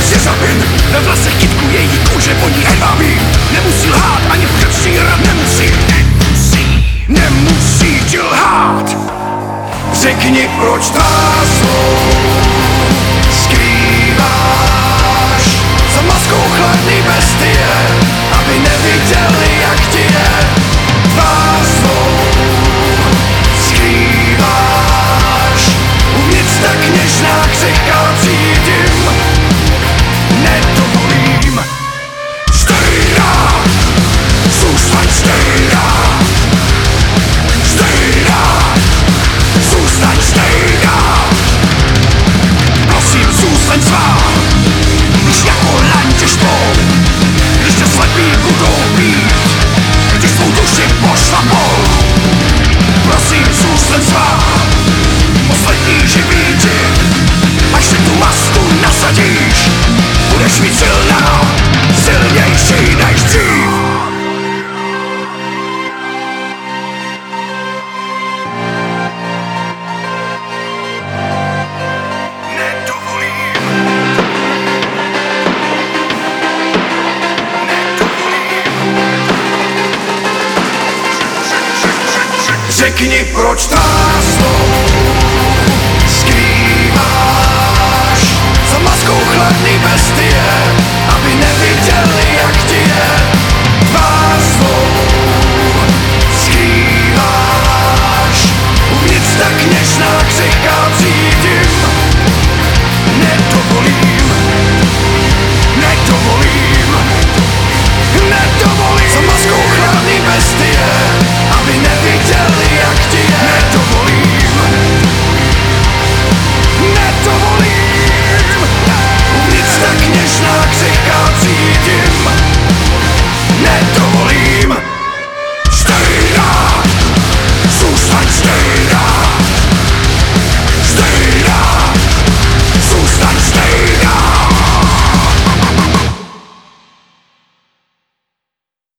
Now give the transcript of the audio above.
Se řeřabin Na vlasech kytku její kůže po ní. hlavy Nemusí lhát, ani v krčí rad nemusí. Nemusí, nemusí ti lhát. Řekni proč tak? to go. Řekni, proč tvář slova.